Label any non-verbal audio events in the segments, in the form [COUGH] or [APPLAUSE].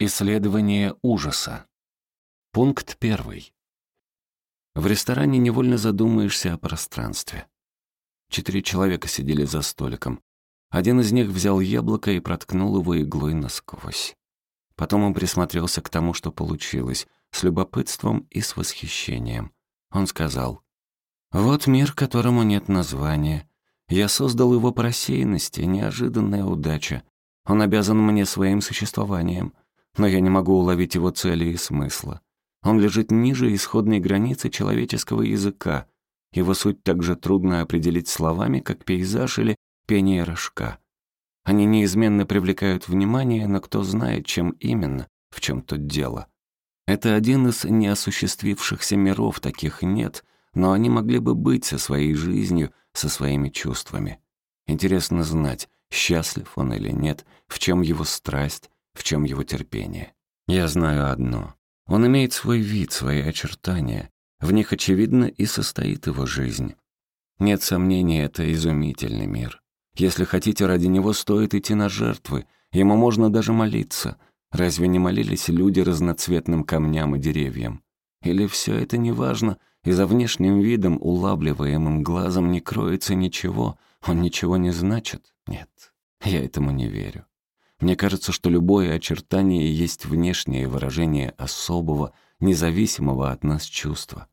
Исследование ужаса. Пункт первый. В ресторане невольно задумаешься о пространстве. Четыре человека сидели за столиком. Один из них взял яблоко и проткнул его иглой насквозь. Потом он присмотрелся к тому, что получилось, с любопытством и с восхищением. Он сказал, «Вот мир, которому нет названия. Я создал его по рассеянности, неожиданная удача. Он обязан мне своим существованием но я не могу уловить его цели и смысла. Он лежит ниже исходной границы человеческого языка. Его суть так же трудно определить словами, как пейзаж или пение рожка. Они неизменно привлекают внимание, но кто знает, чем именно, в чем тут дело. Это один из неосуществившихся миров, таких нет, но они могли бы быть со своей жизнью, со своими чувствами. Интересно знать, счастлив он или нет, в чем его страсть, в чем его терпение. Я знаю одно. Он имеет свой вид, свои очертания. В них, очевидно, и состоит его жизнь. Нет сомнений, это изумительный мир. Если хотите, ради него стоит идти на жертвы. Ему можно даже молиться. Разве не молились люди разноцветным камням и деревьям? Или все это не важно, и за внешним видом, улавливаемым глазом, не кроется ничего, он ничего не значит? Нет, я этому не верю. Мне кажется, что любое очертание есть внешнее выражение особого, независимого от нас чувства.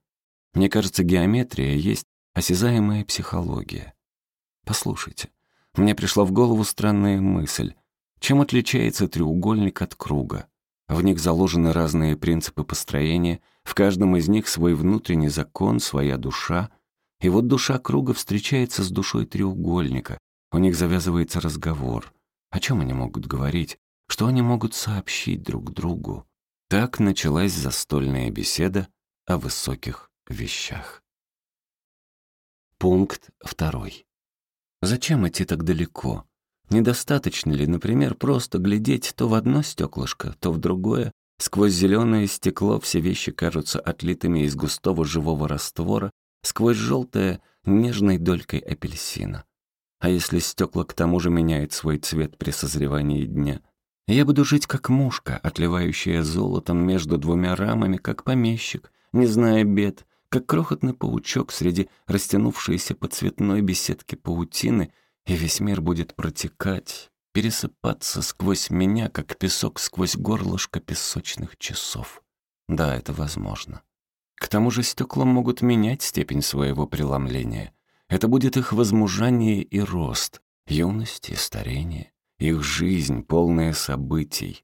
Мне кажется, геометрия есть осязаемая психология. Послушайте, мне пришла в голову странная мысль. Чем отличается треугольник от круга? В них заложены разные принципы построения, в каждом из них свой внутренний закон, своя душа. И вот душа круга встречается с душой треугольника, у них завязывается разговор. О чем они могут говорить? Что они могут сообщить друг другу? Так началась застольная беседа о высоких вещах. Пункт второй. Зачем идти так далеко? Недостаточно ли, например, просто глядеть то в одно стеклышко, то в другое? Сквозь зеленое стекло все вещи кажутся отлитыми из густого живого раствора, сквозь желтое — нежной долькой апельсина. А если стекла к тому же меняют свой цвет при созревании дня? Я буду жить как мушка, отливающая золотом между двумя рамами, как помещик, не зная бед, как крохотный паучок среди растянувшейся по цветной беседке паутины, и весь мир будет протекать, пересыпаться сквозь меня, как песок сквозь горлышко песочных часов. Да, это возможно. К тому же стекла могут менять степень своего преломления. Это будет их возмужание и рост, юность и старение, их жизнь, полная событий.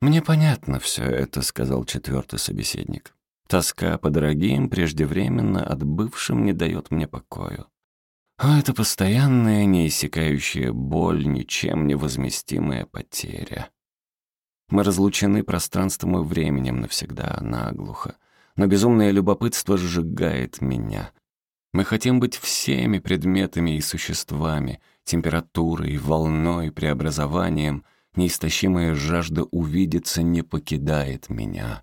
«Мне понятно все это», — сказал четвертый собеседник. «Тоска по дорогим, преждевременно отбывшим не дает мне покою. А это постоянная, неиссякающая боль, ничем не возместимая потеря. Мы разлучены пространством и временем навсегда, наглухо. Но безумное любопытство сжигает меня. Мы хотим быть всеми предметами и существами, температурой, волной, преобразованием. Неистощимая жажда увидеться не покидает меня.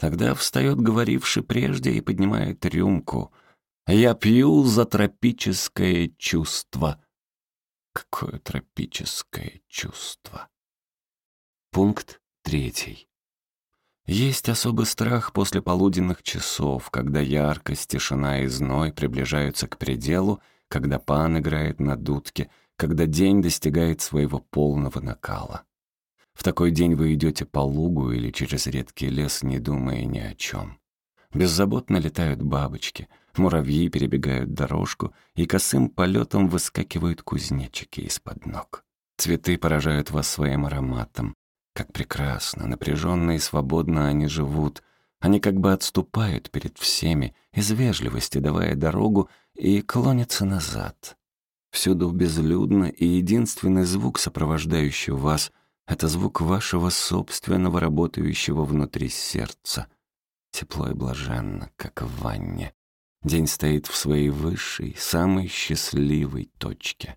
Тогда встает говоривший прежде и поднимает рюмку. «Я пью за тропическое чувство». Какое тропическое чувство? Пункт третий. Есть особый страх после полуденных часов, когда яркость, тишина и зной приближаются к пределу, когда пан играет на дудке, когда день достигает своего полного накала. В такой день вы идете по лугу или через редкий лес, не думая ни о чем. Беззаботно летают бабочки, муравьи перебегают дорожку, и косым полетом выскакивают кузнечики из-под ног. Цветы поражают вас своим ароматом, как прекрасно, напряженно и свободно они живут. Они как бы отступают перед всеми, из вежливости давая дорогу, и клонятся назад. Всюду безлюдно, и единственный звук, сопровождающий вас, это звук вашего собственного работающего внутри сердца. Тепло и блаженно, как в ванне. День стоит в своей высшей, самой счастливой точке.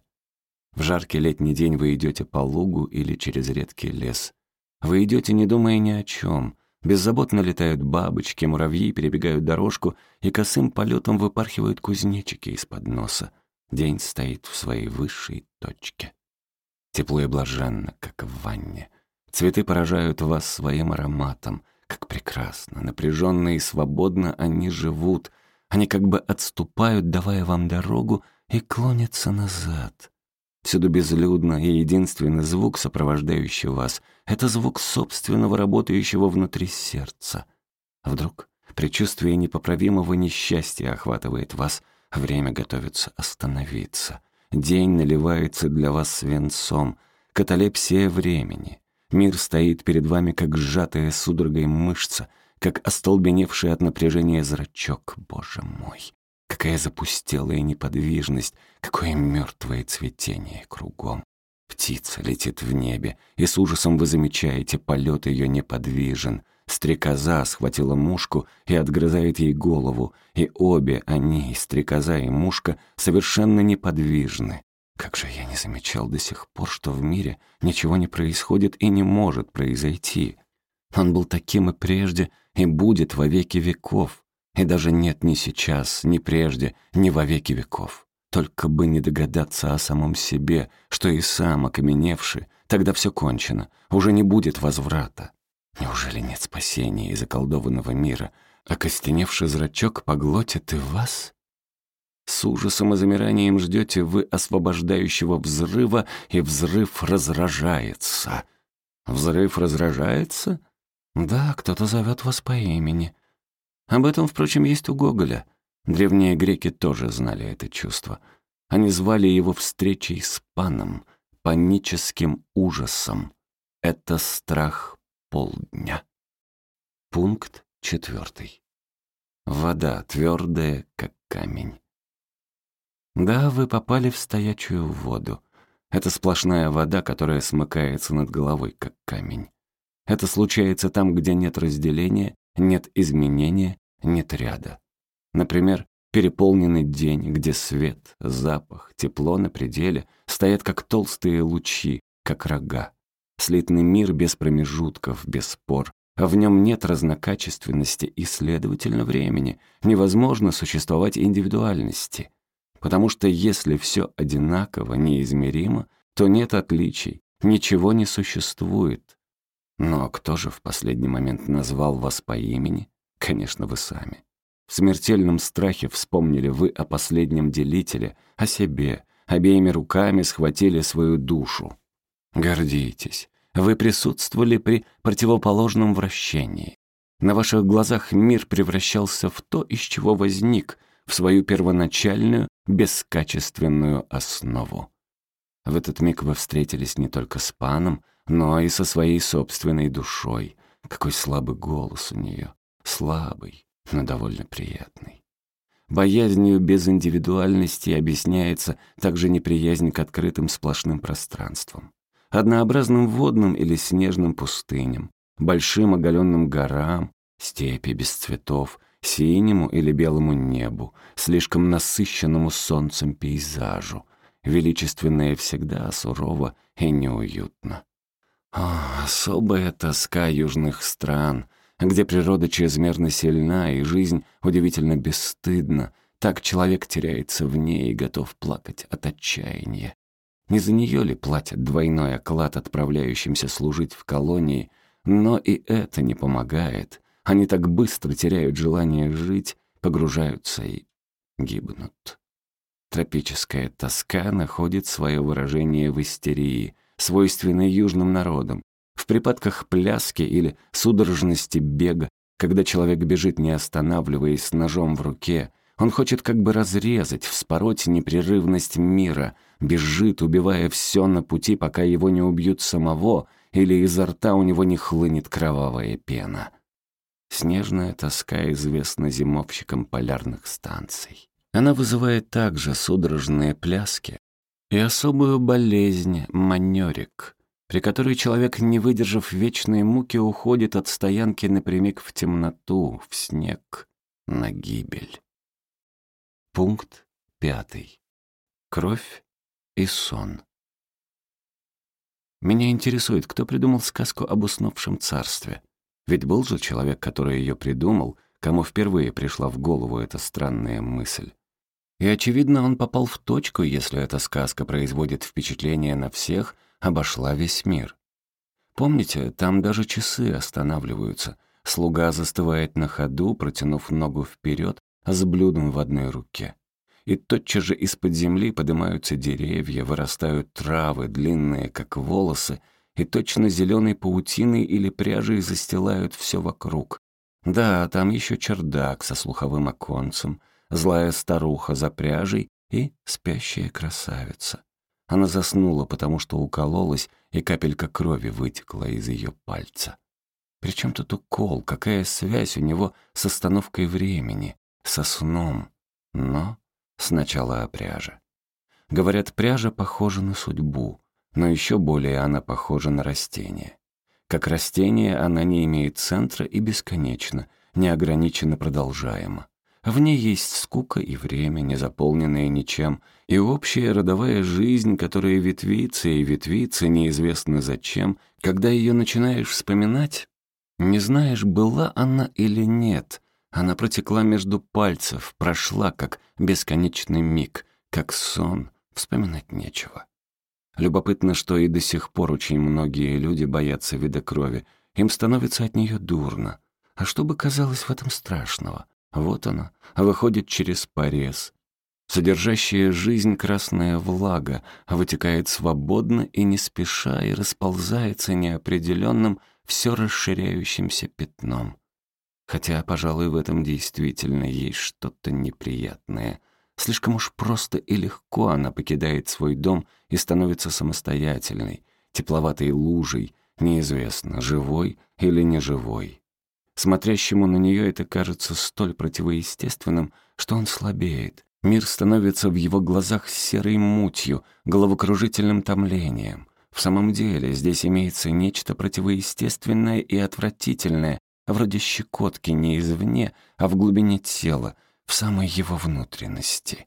В жаркий летний день вы идете по лугу или через редкий лес. Вы идете, не думая ни о чем. Беззаботно летают бабочки, муравьи перебегают дорожку, и косым полетом выпархивают кузнечики из-под носа. День стоит в своей высшей точке. Тепло и блаженно, как в ванне. Цветы поражают вас своим ароматом. Как прекрасно, напряженно и свободно они живут. Они как бы отступают, давая вам дорогу, и клонятся назад. Всюду безлюдно, и единственный звук, сопровождающий вас, — это звук собственного работающего внутри сердца. Вдруг предчувствие непоправимого несчастья охватывает вас, время готовится остановиться. День наливается для вас свинцом, каталепсия времени. Мир стоит перед вами, как сжатая судорогой мышца, как остолбеневший от напряжения зрачок. Боже мой! Какая запустелая неподвижность, какое мертвое цветение кругом. Птица летит в небе, и с ужасом вы замечаете, полет ее неподвижен. Стрекоза схватила мушку и отгрызает ей голову, и обе они, стрекоза и мушка, совершенно неподвижны. Как же я не замечал до сих пор, что в мире ничего не происходит и не может произойти. Он был таким и прежде, и будет во веки веков. И даже нет ни сейчас, ни прежде, ни во веки веков. Только бы не догадаться о самом себе, что и сам окаменевший, тогда все кончено, уже не будет возврата. Неужели нет спасения из околдованного мира, а костеневший зрачок поглотит и вас? С ужасом и замиранием ждете вы освобождающего взрыва, и взрыв разражается. Взрыв разражается? Да, кто-то зовет вас по имени. Об этом, впрочем, есть у Гоголя. Древние греки тоже знали это чувство. Они звали его встречей с паном, паническим ужасом. Это страх полдня. Пункт четвертый. Вода твердая, как камень. Да, вы попали в стоячую воду. Это сплошная вода, которая смыкается над головой, как камень. Это случается там, где нет разделения, нет изменения, нет ряда. Например, переполненный день, где свет, запах, тепло на пределе стоят как толстые лучи, как рога. Слитный мир без промежутков, без спор. А в нем нет разнокачественности и, следовательно, времени. Невозможно существовать индивидуальности. Потому что если все одинаково, неизмеримо, то нет отличий, ничего не существует. Но кто же в последний момент назвал вас по имени? Конечно, вы сами. В смертельном страхе вспомнили вы о последнем делителе, о себе, обеими руками схватили свою душу. Гордитесь. Вы присутствовали при противоположном вращении. На ваших глазах мир превращался в то, из чего возник, в свою первоначальную, бескачественную основу. В этот миг вы встретились не только с паном, но и со своей собственной душой. Какой слабый голос у нее. Слабый, но довольно приятный. Боязнью без индивидуальности объясняется также неприязнь к открытым сплошным пространствам. Однообразным водным или снежным пустыням, большим оголенным горам, степи без цветов, синему или белому небу, слишком насыщенному солнцем пейзажу. Величественное всегда сурово и неуютно. О, особая тоска южных стран, где природа чрезмерно сильна и жизнь удивительно бесстыдна. Так человек теряется в ней и готов плакать от отчаяния. Не за нее ли платят двойной оклад отправляющимся служить в колонии, но и это не помогает. Они так быстро теряют желание жить, погружаются и гибнут. Тропическая тоска находит свое выражение в истерии — свойственной южным народам, в припадках пляски или судорожности бега, когда человек бежит, не останавливаясь с ножом в руке, он хочет как бы разрезать, вспороть непрерывность мира, бежит, убивая все на пути, пока его не убьют самого, или изо рта у него не хлынет кровавая пена. Снежная тоска известна зимовщикам полярных станций. Она вызывает также судорожные пляски, и особую болезнь — манерик, при которой человек, не выдержав вечной муки, уходит от стоянки напрямик в темноту, в снег, на гибель. Пункт пятый. Кровь и сон. Меня интересует, кто придумал сказку об уснувшем царстве. Ведь был же человек, который ее придумал, кому впервые пришла в голову эта странная мысль. И, очевидно, он попал в точку, если эта сказка производит впечатление на всех, обошла весь мир. Помните, там даже часы останавливаются. Слуга застывает на ходу, протянув ногу вперед, с блюдом в одной руке. И тотчас же из-под земли поднимаются деревья, вырастают травы, длинные, как волосы, и точно зеленой паутиной или пряжей застилают все вокруг. Да, там еще чердак со слуховым оконцем, злая старуха за пряжей и спящая красавица. Она заснула, потому что укололась, и капелька крови вытекла из ее пальца. Причем тут укол? Какая связь у него с остановкой времени, со сном? Но сначала о пряже. Говорят, пряжа похожа на судьбу, но еще более она похожа на растение. Как растение она не имеет центра и бесконечна, неограниченно продолжаема. В ней есть скука и время, не заполненное ничем, и общая родовая жизнь, которая ветвится и ветвится неизвестно зачем, когда ее начинаешь вспоминать, не знаешь, была она или нет. Она протекла между пальцев, прошла как бесконечный миг, как сон, вспоминать нечего. Любопытно, что и до сих пор очень многие люди боятся вида крови, им становится от нее дурно. А что бы казалось в этом страшного? Вот она, выходит через порез. Содержащая жизнь красная влага вытекает свободно и не спеша и расползается неопределенным, все расширяющимся пятном. Хотя, пожалуй, в этом действительно есть что-то неприятное. Слишком уж просто и легко она покидает свой дом и становится самостоятельной, тепловатой лужей, неизвестно, живой или неживой. Смотрящему на нее это кажется столь противоестественным, что он слабеет. Мир становится в его глазах серой мутью, головокружительным томлением. В самом деле здесь имеется нечто противоестественное и отвратительное, вроде щекотки не извне, а в глубине тела, в самой его внутренности.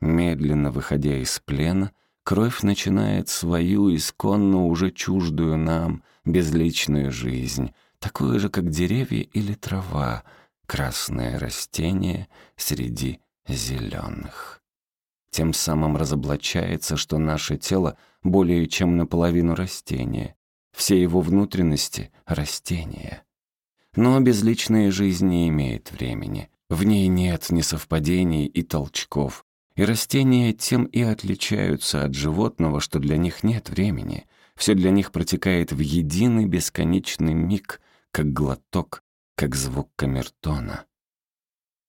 Медленно выходя из плена, кровь начинает свою исконно уже чуждую нам безличную жизнь — такое же, как деревья или трава, красное растение среди зеленых. Тем самым разоблачается, что наше тело более чем наполовину растения, все его внутренности — растения. Но безличная жизнь не имеет времени, в ней нет ни совпадений и толчков, и растения тем и отличаются от животного, что для них нет времени. Все для них протекает в единый бесконечный миг, как глоток, как звук камертона.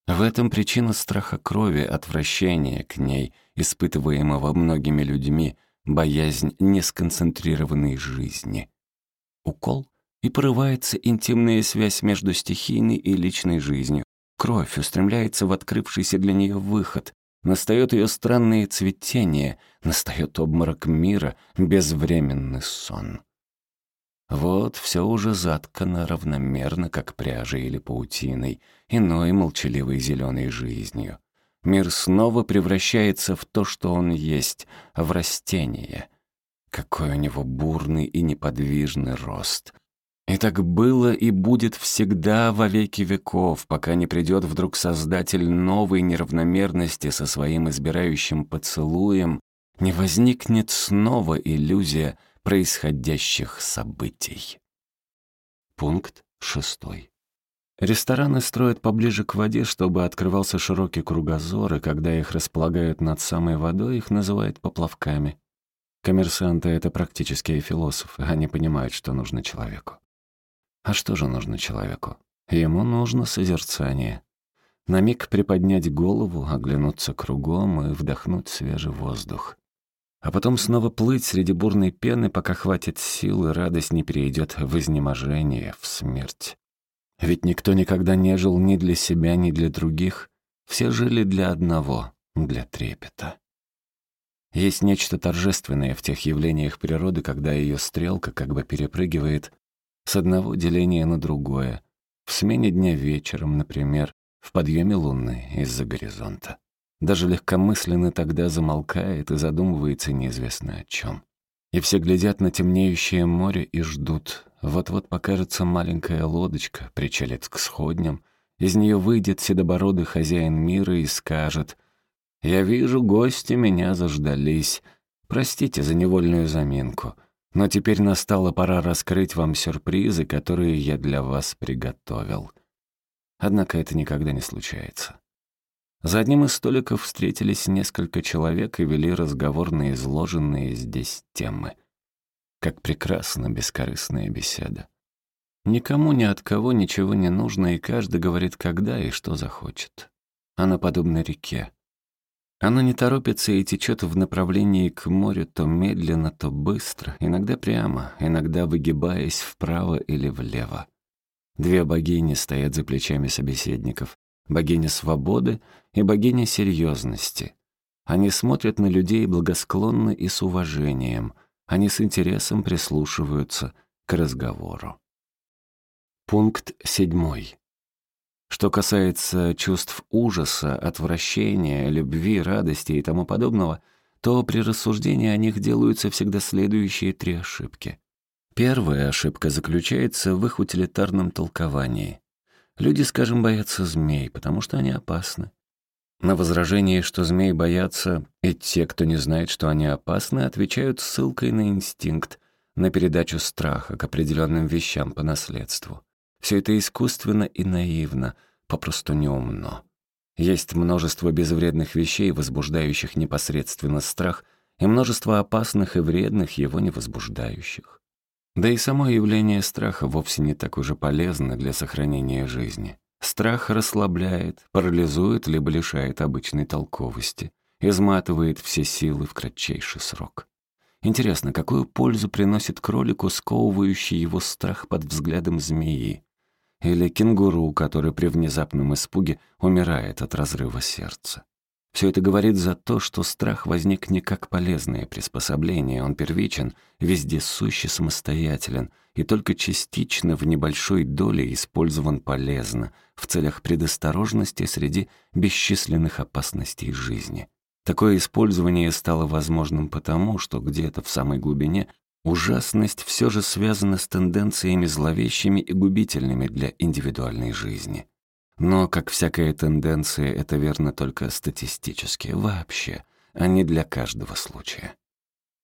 В этом причина страха крови, отвращения к ней, испытываемого многими людьми, боязнь несконцентрированной жизни. Укол, и порывается интимная связь между стихийной и личной жизнью. Кровь устремляется в открывшийся для нее выход, настает ее странное цветение, настает обморок мира, безвременный сон. Вот все уже заткано равномерно, как пряжей или паутиной, иной молчаливой зеленой жизнью. Мир снова превращается в то, что он есть, в растение. Какой у него бурный и неподвижный рост. И так было и будет всегда во веки веков, пока не придет вдруг Создатель новой неравномерности со своим избирающим поцелуем, не возникнет снова иллюзия — происходящих событий. Пункт шестой. Рестораны строят поближе к воде, чтобы открывался широкий кругозор, и когда их располагают над самой водой, их называют поплавками. Коммерсанты — это практические философы, они понимают, что нужно человеку. А что же нужно человеку? Ему нужно созерцание. На миг приподнять голову, оглянуться кругом и вдохнуть свежий воздух а потом снова плыть среди бурной пены, пока хватит сил, и радость не перейдет в изнеможение, в смерть. Ведь никто никогда не жил ни для себя, ни для других. Все жили для одного, для трепета. Есть нечто торжественное в тех явлениях природы, когда ее стрелка как бы перепрыгивает с одного деления на другое, в смене дня вечером, например, в подъеме луны из-за горизонта. Даже легкомысленно тогда замолкает и задумывается неизвестно о чем. И все глядят на темнеющее море и ждут. Вот-вот покажется маленькая лодочка, причалит к сходням. Из нее выйдет седобородый хозяин мира и скажет «Я вижу, гости меня заждались. Простите за невольную заминку. Но теперь настала пора раскрыть вам сюрпризы, которые я для вас приготовил. Однако это никогда не случается. За одним из столиков встретились несколько человек и вели разговор на изложенные здесь темы. Как прекрасна бескорыстная беседа. Никому ни от кого ничего не нужно, и каждый говорит, когда и что захочет. Она подобна реке. Она не торопится и течет в направлении к морю то медленно, то быстро, иногда прямо, иногда выгибаясь вправо или влево. Две богини стоят за плечами собеседников. Богиня свободы и богиня серьезности. Они смотрят на людей благосклонно и с уважением. Они с интересом прислушиваются к разговору. Пункт седьмой. Что касается чувств ужаса, отвращения, любви, радости и тому подобного, то при рассуждении о них делаются всегда следующие три ошибки. Первая ошибка заключается в их утилитарном толковании. Люди, скажем, боятся змей, потому что они опасны. На возражение, что змей боятся, и те, кто не знает, что они опасны, отвечают ссылкой на инстинкт, на передачу страха к определенным вещам по наследству. Все это искусственно и наивно, попросту неумно. Есть множество безвредных вещей, возбуждающих непосредственно страх, и множество опасных и вредных, его не возбуждающих. Да и само явление страха вовсе не так уже полезно для сохранения жизни. Страх расслабляет, парализует либо лишает обычной толковости, изматывает все силы в кратчайший срок. Интересно, какую пользу приносит кролику сковывающий его страх под взглядом змеи? Или кенгуру, который при внезапном испуге умирает от разрыва сердца. Все это говорит за то, что страх возник не как полезное приспособление, он первичен, вездесущий самостоятелен и только частично в небольшой доле использован полезно в целях предосторожности среди бесчисленных опасностей жизни. Такое использование стало возможным потому, что где-то в самой глубине Ужасность все же связана с тенденциями зловещими и губительными для индивидуальной жизни. Но, как всякая тенденция, это верно только статистически, вообще, а не для каждого случая.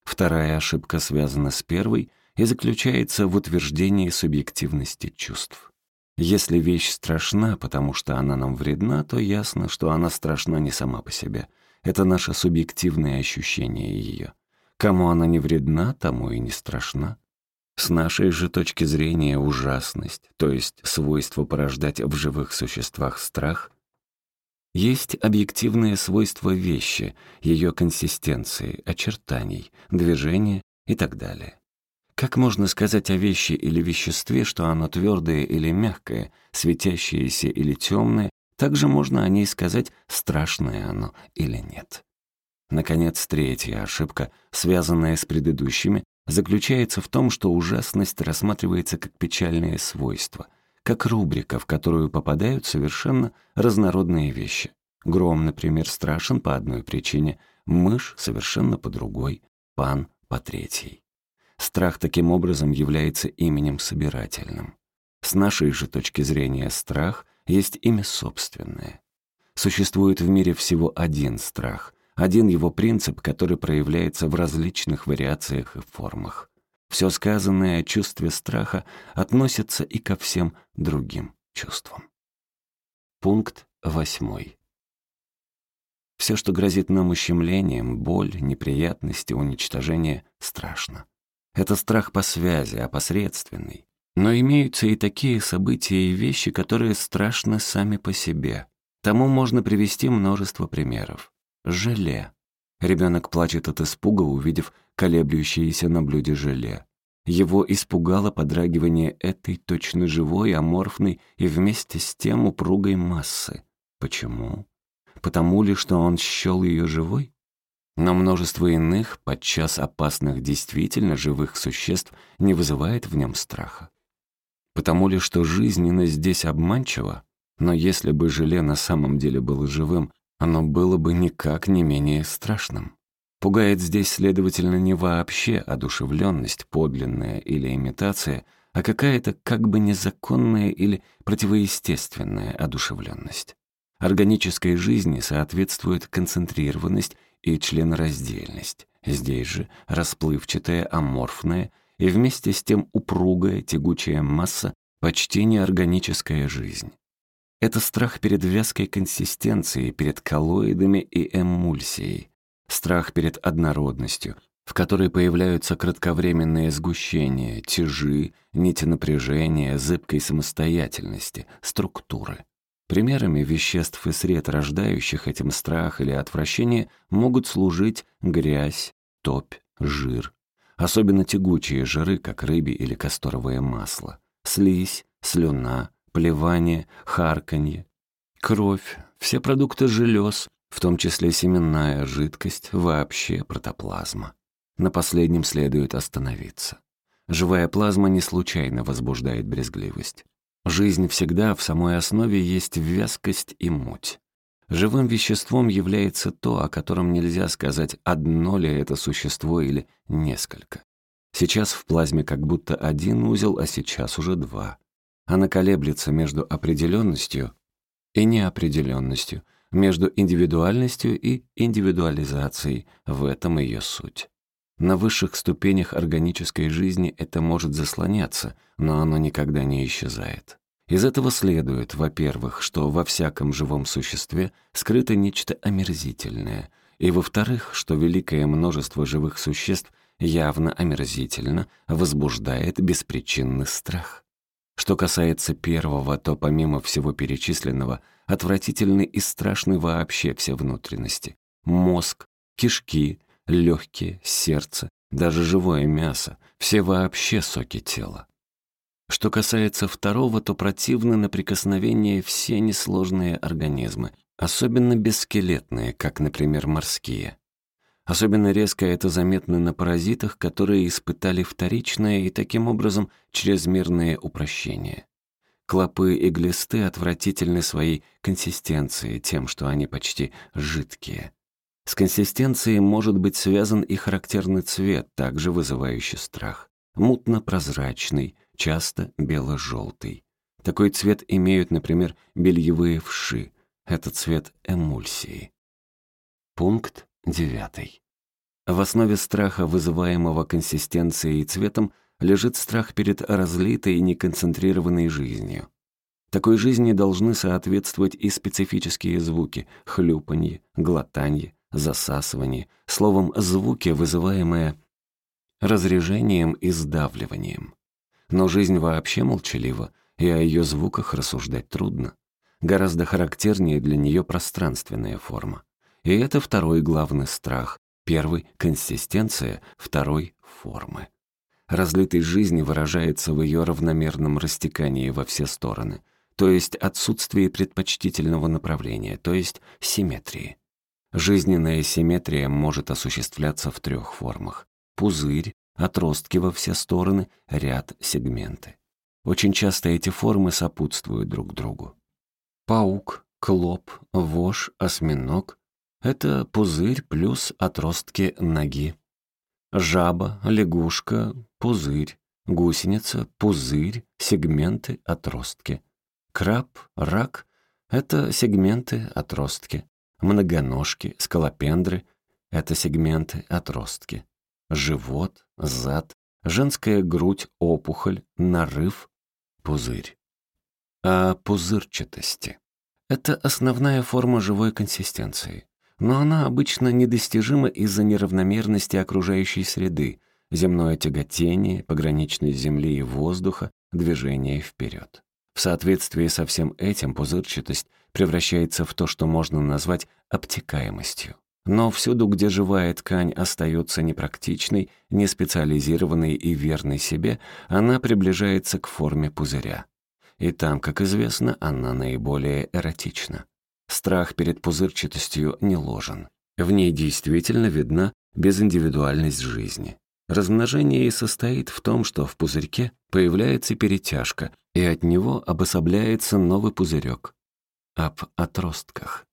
Вторая ошибка связана с первой и заключается в утверждении субъективности чувств. Если вещь страшна, потому что она нам вредна, то ясно, что она страшна не сама по себе. Это наше субъективное ощущение ее. Кому она не вредна, тому и не страшна. С нашей же точки зрения ужасность, то есть свойство порождать в живых существах страх, есть объективное свойство вещи, ее консистенции, очертаний, движения и так далее. Как можно сказать о вещи или веществе, что оно твердое или мягкое, светящееся или темное, также можно о ней сказать, страшное оно или нет. Наконец, третья ошибка, связанная с предыдущими, заключается в том, что ужасность рассматривается как печальное свойство, как рубрика, в которую попадают совершенно разнородные вещи. Гром, например, страшен по одной причине, мышь совершенно по другой, пан по третьей. Страх таким образом является именем собирательным. С нашей же точки зрения страх есть имя собственное. Существует в мире всего один страх, один его принцип, который проявляется в различных вариациях и формах. Все сказанное о чувстве страха относится и ко всем другим чувствам. Пункт восьмой. Все, что грозит нам ущемлением, боль, неприятности, уничтожение, страшно. Это страх по связи, опосредственный. Но имеются и такие события и вещи, которые страшны сами по себе. Тому можно привести множество примеров желе. Ребенок плачет от испуга, увидев колеблющееся на блюде желе. Его испугало подрагивание этой точно живой, аморфной и вместе с тем упругой массы. Почему? Потому ли, что он счел ее живой? Но множество иных, подчас опасных действительно живых существ не вызывает в нем страха. Потому ли, что жизненность здесь обманчива? Но если бы желе на самом деле было живым, оно было бы никак не менее страшным. Пугает здесь, следовательно, не вообще одушевленность, подлинная или имитация, а какая-то как бы незаконная или противоестественная одушевленность. Органической жизни соответствует концентрированность и членораздельность. Здесь же расплывчатая, аморфная и вместе с тем упругая, тягучая масса, почти неорганическая жизнь. Это страх перед вязкой консистенцией, перед коллоидами и эмульсией. Страх перед однородностью, в которой появляются кратковременные сгущения, тяжи, нити напряжения, зыбкой самостоятельности, структуры. Примерами веществ и сред, рождающих этим страх или отвращение, могут служить грязь, топь, жир. Особенно тягучие жиры, как рыбе или касторовое масло, слизь, слюна, плевание, харканье, кровь, все продукты желез, в том числе семенная жидкость, вообще протоплазма. На последнем следует остановиться. Живая плазма не случайно возбуждает брезгливость. Жизнь всегда в самой основе есть вязкость и муть. Живым веществом является то, о котором нельзя сказать, одно ли это существо или несколько. Сейчас в плазме как будто один узел, а сейчас уже два. Она колеблется между определенностью и неопределенностью, между индивидуальностью и индивидуализацией. В этом ее суть. На высших ступенях органической жизни это может заслоняться, но оно никогда не исчезает. Из этого следует, во-первых, что во всяком живом существе скрыто нечто омерзительное, и, во-вторых, что великое множество живых существ явно омерзительно возбуждает беспричинный страх. Что касается первого, то помимо всего перечисленного, отвратительны и страшны вообще все внутренности. Мозг, кишки, легкие, сердце, даже живое мясо, все вообще соки тела. Что касается второго, то противны на прикосновение все несложные организмы, особенно бесскелетные, как, например, морские. Особенно резко это заметно на паразитах, которые испытали вторичное и таким образом чрезмерное упрощение. Клопы и глисты отвратительны своей консистенцией, тем, что они почти жидкие. С консистенцией может быть связан и характерный цвет, также вызывающий страх. Мутно-прозрачный, часто бело-желтый. Такой цвет имеют, например, бельевые вши. Это цвет эмульсии. Пункт Девятый. В основе страха, вызываемого консистенцией и цветом, лежит страх перед разлитой и неконцентрированной жизнью. Такой жизни должны соответствовать и специфические звуки — хлюпанье, глотанье, засасывание, словом, звуки, вызываемые разрежением и сдавливанием. Но жизнь вообще молчалива, и о ее звуках рассуждать трудно. Гораздо характернее для нее пространственная форма. И это второй главный страх. Первый — консистенция, второй — формы. Разлитость жизни выражается в ее равномерном растекании во все стороны, то есть отсутствии предпочтительного направления, то есть симметрии. Жизненная симметрия может осуществляться в трех формах. Пузырь, отростки во все стороны, ряд, сегменты. Очень часто эти формы сопутствуют друг другу. Паук, клоп, вож, осьминог это пузырь плюс отростки ноги. Жаба, лягушка, пузырь. Гусеница, пузырь, сегменты, отростки. Краб, рак — это сегменты, отростки. Многоножки, скалопендры — это сегменты, отростки. Живот, зад, женская грудь, опухоль, нарыв, пузырь. А пузырчатости — это основная форма живой консистенции но она обычно недостижима из-за неравномерности окружающей среды, земное тяготение, пограничность земли и воздуха, движение вперед. В соответствии со всем этим пузырчатость превращается в то, что можно назвать обтекаемостью. Но всюду, где живая ткань остается непрактичной, неспециализированной и верной себе, она приближается к форме пузыря. И там, как известно, она наиболее эротична. Страх перед пузырчатостью не ложен. В ней действительно видна безиндивидуальность жизни. Размножение и состоит в том, что в пузырьке появляется перетяжка, и от него обособляется новый пузырек. Об отростках.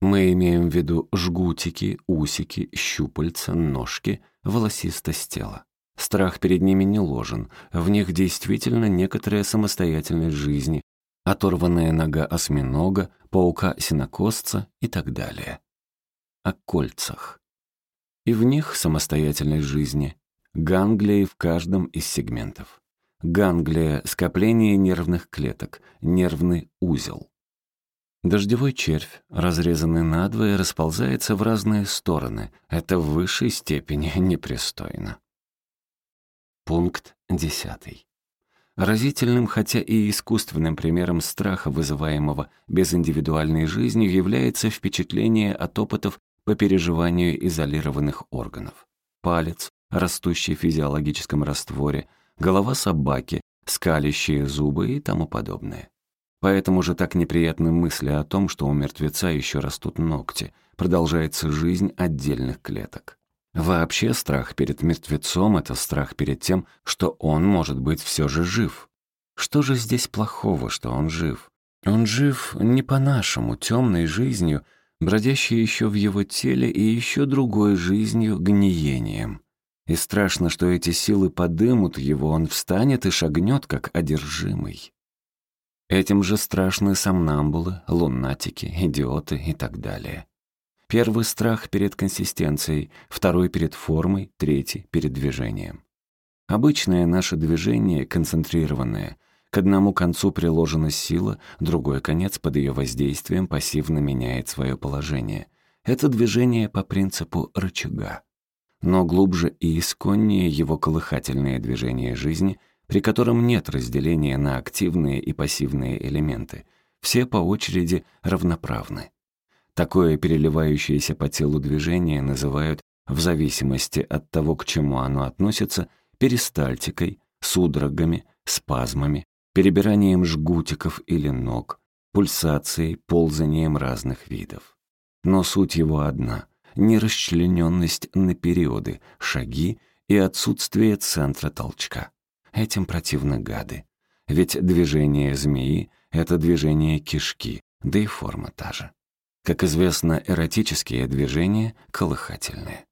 Мы имеем в виду жгутики, усики, щупальца, ножки, волосистость тела. Страх перед ними не ложен, в них действительно некоторая самостоятельность жизни, оторванная нога осьминога, паука-синокосца и так далее. О кольцах. И в них самостоятельность жизни. ганглии в каждом из сегментов. Ганглия — скопление нервных клеток, нервный узел. Дождевой червь, разрезанный надвое, расползается в разные стороны. Это в высшей степени [LAUGHS] непристойно. Пункт десятый. Разительным, хотя и искусственным примером страха, вызываемого безиндивидуальной жизнью, является впечатление от опытов по переживанию изолированных органов. Палец, растущий в физиологическом растворе, голова собаки, скалящие зубы и тому подобное. Поэтому же так неприятны мысли о том, что у мертвеца еще растут ногти, продолжается жизнь отдельных клеток. Вообще страх перед мертвецом — это страх перед тем, что он может быть все же жив. Что же здесь плохого, что он жив? Он жив не по-нашему, темной жизнью, бродящей еще в его теле и еще другой жизнью, гниением. И страшно, что эти силы подымут его, он встанет и шагнет, как одержимый. Этим же страшны сомнамбулы, лунатики, идиоты и так далее. Первый страх перед консистенцией, второй перед формой, третий перед движением. Обычное наше движение, концентрированное, к одному концу приложена сила, другой конец под ее воздействием пассивно меняет свое положение. Это движение по принципу рычага но глубже и исконнее его колыхательное движение жизни, при котором нет разделения на активные и пассивные элементы, все по очереди равноправны. Такое переливающееся по телу движение называют, в зависимости от того, к чему оно относится, перистальтикой, судорогами, спазмами, перебиранием жгутиков или ног, пульсацией, ползанием разных видов. Но суть его одна — нерасчлененность на периоды, шаги и отсутствие центра толчка. Этим противны гады. Ведь движение змеи — это движение кишки, да и форма та же. Как известно, эротические движения — колыхательные.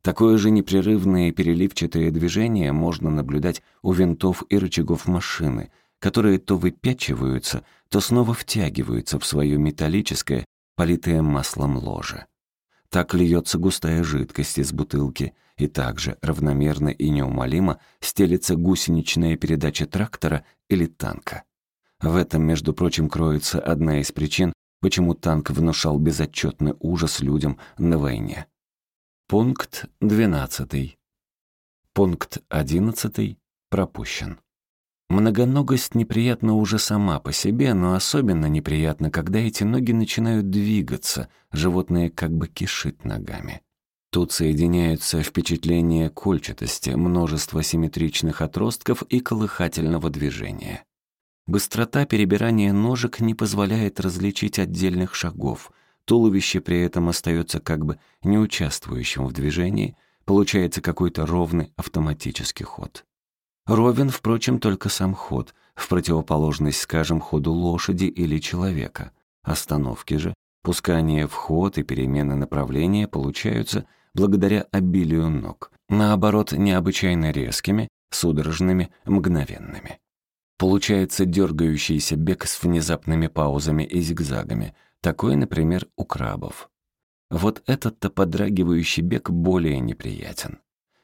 Такое же непрерывное и переливчатое движение можно наблюдать у винтов и рычагов машины, которые то выпячиваются, то снова втягиваются в свое металлическое, политое маслом ложе. Так льется густая жидкость из бутылки, и также равномерно и неумолимо стелится гусеничная передача трактора или танка. В этом, между прочим, кроется одна из причин, почему танк внушал безотчетный ужас людям на войне. Пункт 12. Пункт 11 пропущен. Многоногость неприятна уже сама по себе, но особенно неприятно, когда эти ноги начинают двигаться, животное как бы кишит ногами. Тут соединяются впечатления кольчатости, множество симметричных отростков и колыхательного движения. Быстрота перебирания ножек не позволяет различить отдельных шагов. Туловище при этом остается как бы неучаствующим в движении, получается какой-то ровный автоматический ход. Ровен, впрочем, только сам ход, в противоположность, скажем, ходу лошади или человека. Остановки же, пускание в ход и перемены направления получаются благодаря обилию ног, наоборот, необычайно резкими, судорожными, мгновенными. Получается дергающийся бег с внезапными паузами и зигзагами, такой, например, у крабов. Вот этот-то подрагивающий бег более неприятен.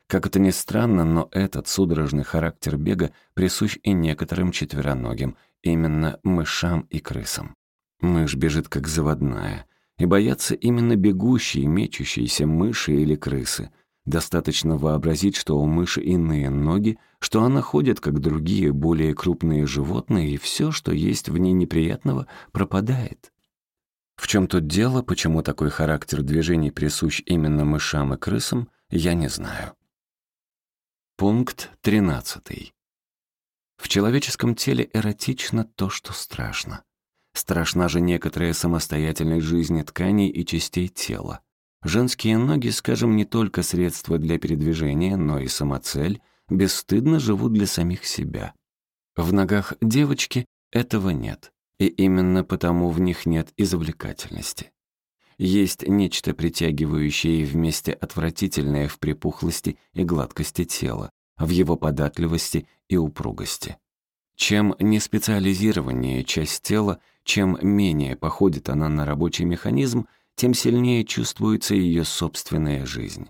Как это ни странно, но этот судорожный характер бега присущ и некоторым четвероногим, именно мышам и крысам. Мышь бежит как заводная, и боятся именно бегущие, мечущиеся мыши или крысы. Достаточно вообразить, что у мыши иные ноги, что она ходит, как другие, более крупные животные, и все, что есть в ней неприятного, пропадает. В чем тут дело, почему такой характер движений присущ именно мышам и крысам, я не знаю. Пункт 13. В человеческом теле эротично то, что страшно. Страшна же некоторая самостоятельность жизни тканей и частей тела. Женские ноги, скажем, не только средство для передвижения, но и самоцель, бесстыдно живут для самих себя. В ногах девочки этого нет, и именно потому в них нет извлекательности. Есть нечто притягивающее и вместе отвратительное в припухлости и гладкости тела, в его податливости и упругости. Чем неспециализированнее часть тела, чем менее походит она на рабочий механизм, тем сильнее чувствуется ее собственная жизнь.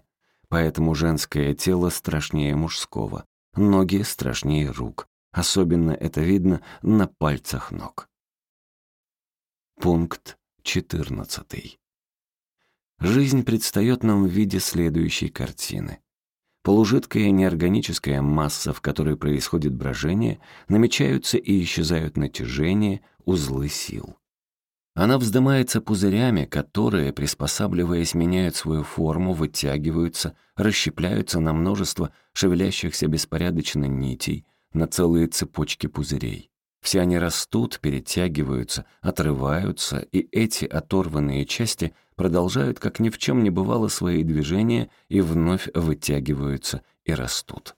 Поэтому женское тело страшнее мужского, ноги страшнее рук. Особенно это видно на пальцах ног. Пункт 14. Жизнь предстает нам в виде следующей картины. Полужидкая неорганическая масса, в которой происходит брожение, намечаются и исчезают натяжения, узлы сил. Она вздымается пузырями, которые, приспосабливаясь, меняют свою форму, вытягиваются, расщепляются на множество шевелящихся беспорядочно нитей, на целые цепочки пузырей. Все они растут, перетягиваются, отрываются, и эти оторванные части продолжают, как ни в чем не бывало, свои движения и вновь вытягиваются и растут.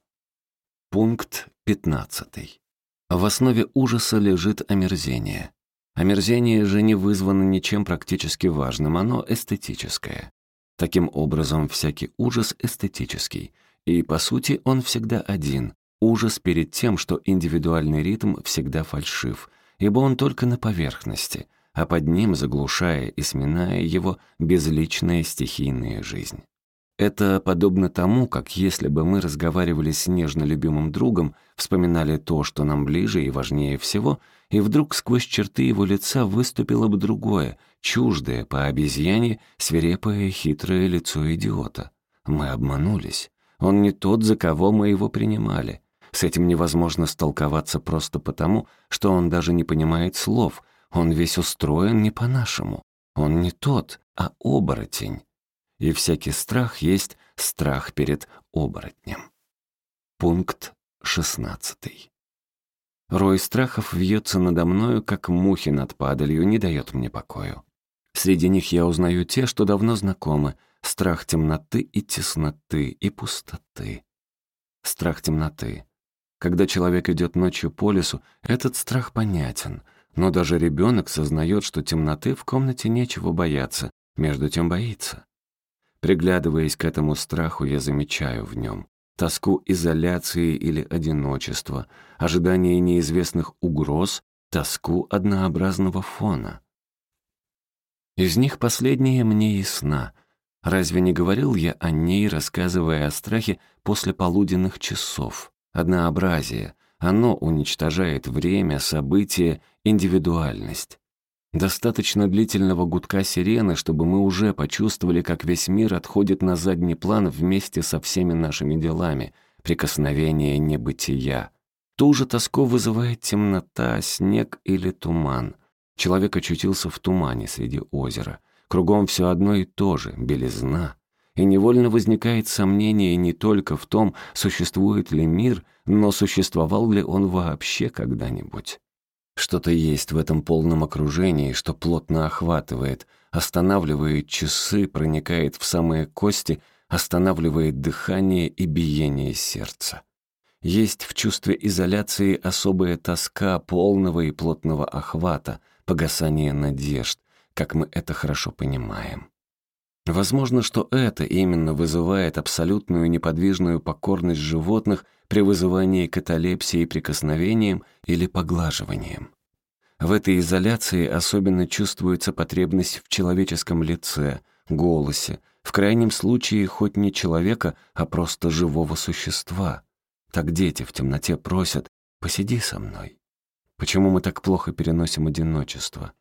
Пункт 15. В основе ужаса лежит омерзение. Омерзение же не вызвано ничем практически важным, оно эстетическое. Таким образом, всякий ужас эстетический, и, по сути, он всегда один. Ужас перед тем, что индивидуальный ритм всегда фальшив, ибо он только на поверхности, а под ним, заглушая и сминая его, безличная стихийная жизнь. Это подобно тому, как если бы мы разговаривали с нежно любимым другом, вспоминали то, что нам ближе и важнее всего — и вдруг сквозь черты его лица выступило бы другое, чуждое, по обезьяне, свирепое, хитрое лицо идиота. Мы обманулись. Он не тот, за кого мы его принимали. С этим невозможно столковаться просто потому, что он даже не понимает слов. Он весь устроен не по-нашему. Он не тот, а оборотень. И всякий страх есть страх перед оборотнем. Пункт шестнадцатый. Рой страхов вьется надо мною, как мухи над падалью, не дает мне покою. Среди них я узнаю те, что давно знакомы. Страх темноты и тесноты, и пустоты. Страх темноты. Когда человек идет ночью по лесу, этот страх понятен. Но даже ребенок сознает, что темноты в комнате нечего бояться, между тем боится. Приглядываясь к этому страху, я замечаю в нем тоску изоляции или одиночества, ожидание неизвестных угроз, тоску однообразного фона. Из них последнее мне ясна. Разве не говорил я о ней, рассказывая о страхе после полуденных часов? Однообразие. Оно уничтожает время, события, индивидуальность. Достаточно длительного гудка сирены, чтобы мы уже почувствовали, как весь мир отходит на задний план вместе со всеми нашими делами, прикосновение небытия. Ту же тоску вызывает темнота, снег или туман. Человек очутился в тумане среди озера. Кругом все одно и то же — белизна. И невольно возникает сомнение не только в том, существует ли мир, но существовал ли он вообще когда-нибудь. Что-то есть в этом полном окружении, что плотно охватывает, останавливает часы, проникает в самые кости, останавливает дыхание и биение сердца. Есть в чувстве изоляции особая тоска полного и плотного охвата, погасания надежд, как мы это хорошо понимаем. Возможно, что это именно вызывает абсолютную неподвижную покорность животных при вызывании каталепсии прикосновением или поглаживанием. В этой изоляции особенно чувствуется потребность в человеческом лице, голосе, в крайнем случае хоть не человека, а просто живого существа. Так дети в темноте просят «посиди со мной». Почему мы так плохо переносим одиночество?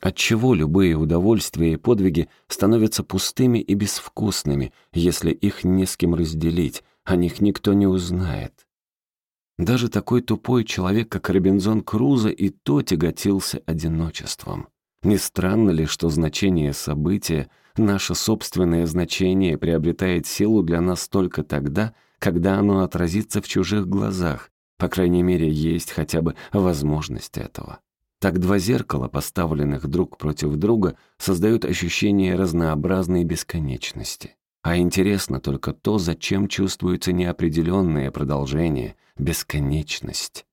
Отчего любые удовольствия и подвиги становятся пустыми и безвкусными, если их не с кем разделить, о них никто не узнает? Даже такой тупой человек, как Робинзон Крузо, и то тяготился одиночеством. Не странно ли, что значение события, наше собственное значение приобретает силу для нас только тогда, когда оно отразится в чужих глазах, по крайней мере, есть хотя бы возможность этого. Так два зеркала, поставленных друг против друга, создают ощущение разнообразной бесконечности. А интересно только то, зачем чувствуется неопределенное продолжение, бесконечность.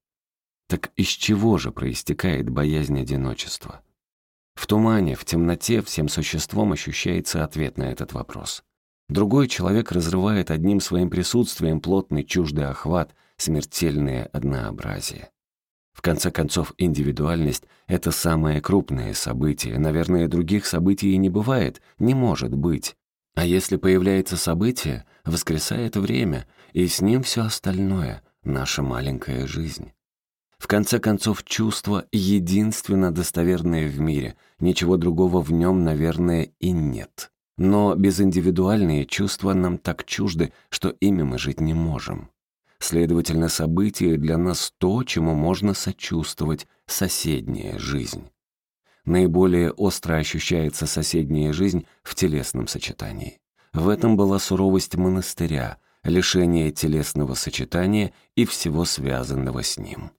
Так из чего же проистекает боязнь одиночества? В тумане, в темноте всем существом ощущается ответ на этот вопрос. Другой человек разрывает одним своим присутствием плотный чуждый охват, смертельное однообразие. В конце концов, индивидуальность — это самое крупное событие. Наверное, других событий и не бывает, не может быть. А если появляется событие, воскресает время, и с ним все остальное — наша маленькая жизнь. В конце концов, чувство единственно достоверное в мире, ничего другого в нем, наверное, и нет. Но безиндивидуальные чувства нам так чужды, что ими мы жить не можем. Следовательно, событие для нас то, чему можно сочувствовать, соседняя жизнь. Наиболее остро ощущается соседняя жизнь в телесном сочетании. В этом была суровость монастыря, лишение телесного сочетания и всего связанного с ним.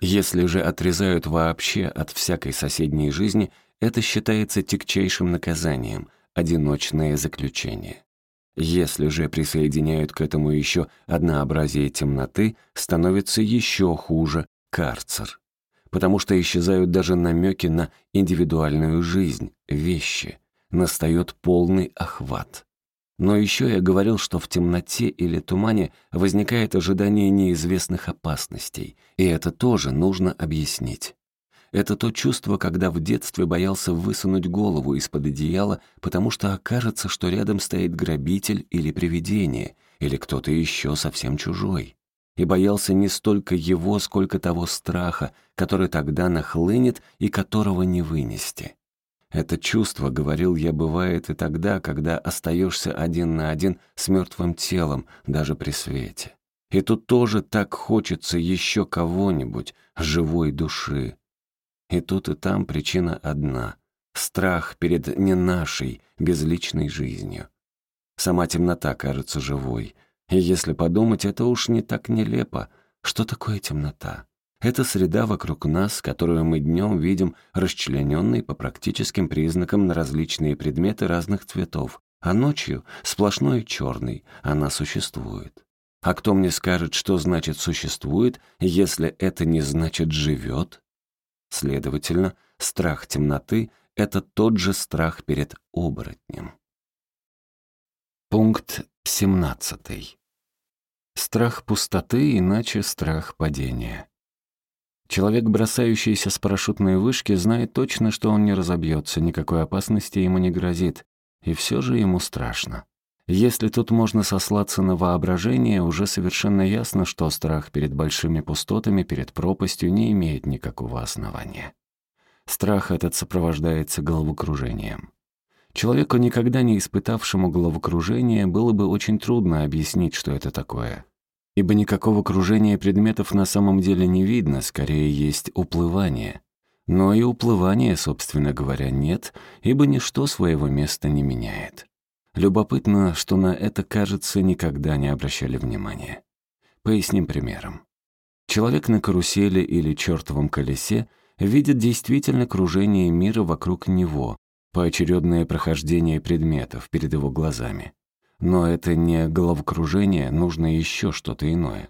Если же отрезают вообще от всякой соседней жизни, это считается тягчайшим наказанием, одиночное заключение. Если же присоединяют к этому еще однообразие темноты, становится еще хуже – карцер. Потому что исчезают даже намеки на индивидуальную жизнь, вещи. Настает полный охват. Но еще я говорил, что в темноте или тумане возникает ожидание неизвестных опасностей, и это тоже нужно объяснить. Это то чувство, когда в детстве боялся высунуть голову из-под одеяла, потому что окажется, что рядом стоит грабитель или привидение, или кто-то еще совсем чужой. И боялся не столько его, сколько того страха, который тогда нахлынет и которого не вынести. Это чувство, говорил я, бывает и тогда, когда остаешься один на один с мертвым телом, даже при свете. И тут тоже так хочется еще кого-нибудь, живой души. И тут и там причина одна — страх перед не нашей, безличной жизнью. Сама темнота кажется живой. И если подумать, это уж не так нелепо. Что такое темнота? Это среда вокруг нас, которую мы днем видим расчлененной по практическим признакам на различные предметы разных цветов, а ночью сплошной черный, она существует. А кто мне скажет, что значит «существует», если это не значит «живет»? Следовательно, страх темноты — это тот же страх перед оборотнем. Пункт 17. Страх пустоты, иначе страх падения. Человек, бросающийся с парашютной вышки, знает точно, что он не разобьется, никакой опасности ему не грозит, и все же ему страшно. Если тут можно сослаться на воображение, уже совершенно ясно, что страх перед большими пустотами, перед пропастью не имеет никакого основания. Страх этот сопровождается головокружением. Человеку, никогда не испытавшему головокружения, было бы очень трудно объяснить, что это такое ибо никакого кружения предметов на самом деле не видно, скорее есть уплывание. Но и уплывания, собственно говоря, нет, ибо ничто своего места не меняет. Любопытно, что на это, кажется, никогда не обращали внимания. Поясним примером. Человек на карусели или чертовом колесе видит действительно кружение мира вокруг него, поочередное прохождение предметов перед его глазами. Но это не головокружение, нужно еще что-то иное.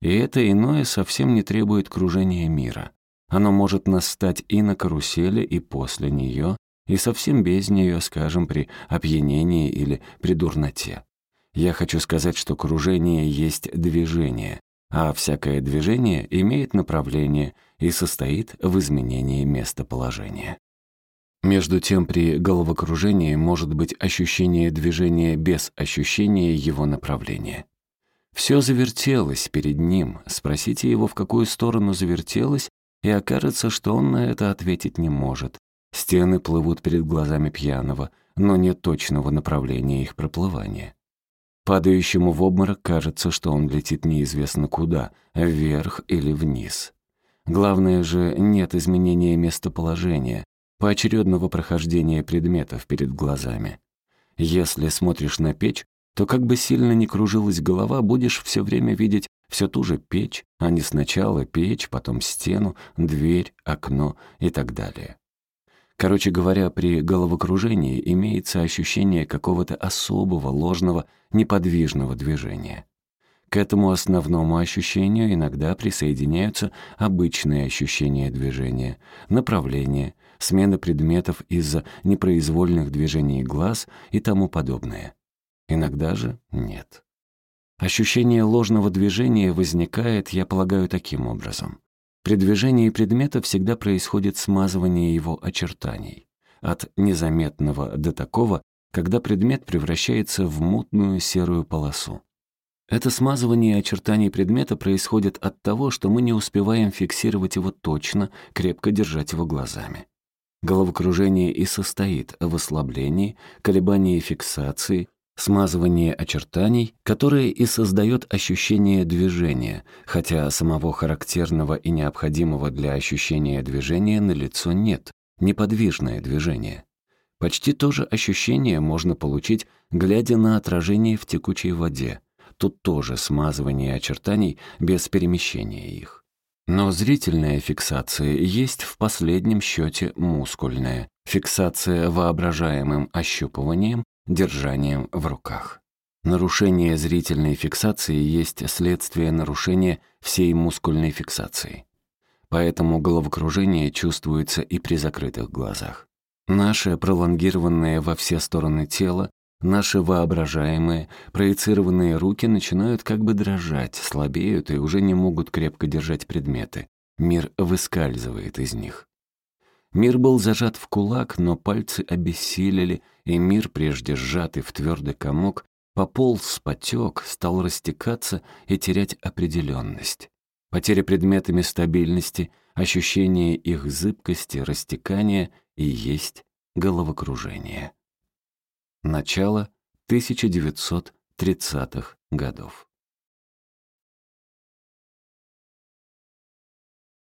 И это иное совсем не требует кружения мира. Оно может настать и на карусели, и после нее, и совсем без нее, скажем, при опьянении или при дурноте. Я хочу сказать, что кружение есть движение, а всякое движение имеет направление и состоит в изменении местоположения. Между тем, при головокружении может быть ощущение движения без ощущения его направления. Все завертелось перед ним, спросите его, в какую сторону завертелось, и окажется, что он на это ответить не может. Стены плывут перед глазами пьяного, но нет точного направления их проплывания. Падающему в обморок кажется, что он летит неизвестно куда, вверх или вниз. Главное же, нет изменения местоположения, поочередного прохождения предметов перед глазами. Если смотришь на печь, то как бы сильно ни кружилась голова, будешь все время видеть все ту же печь, а не сначала печь, потом стену, дверь, окно и так далее. Короче говоря, при головокружении имеется ощущение какого-то особого, ложного, неподвижного движения. К этому основному ощущению иногда присоединяются обычные ощущения движения, направления, смена предметов из-за непроизвольных движений глаз и тому подобное. Иногда же нет. Ощущение ложного движения возникает, я полагаю, таким образом. При движении предмета всегда происходит смазывание его очертаний. От незаметного до такого, когда предмет превращается в мутную серую полосу. Это смазывание очертаний предмета происходит от того, что мы не успеваем фиксировать его точно, крепко держать его глазами. Головокружение и состоит в ослаблении, колебании фиксации, смазывании очертаний, которое и создает ощущение движения, хотя самого характерного и необходимого для ощущения движения на лицо нет, неподвижное движение. Почти то же ощущение можно получить, глядя на отражение в текучей воде — Тут тоже смазывание очертаний без перемещения их. Но зрительная фиксация есть в последнем счете мускульная, фиксация воображаемым ощупыванием, держанием в руках. Нарушение зрительной фиксации есть следствие нарушения всей мускульной фиксации. Поэтому головокружение чувствуется и при закрытых глазах. Наше пролонгированное во все стороны тело Наши воображаемые, проецированные руки начинают как бы дрожать, слабеют и уже не могут крепко держать предметы. Мир выскальзывает из них. Мир был зажат в кулак, но пальцы обессилели, и мир, прежде сжатый в твердый комок, пополз, потек, стал растекаться и терять определенность. Потеря предметами стабильности, ощущение их зыбкости, растекания и есть головокружение. Начало 1930-х годов.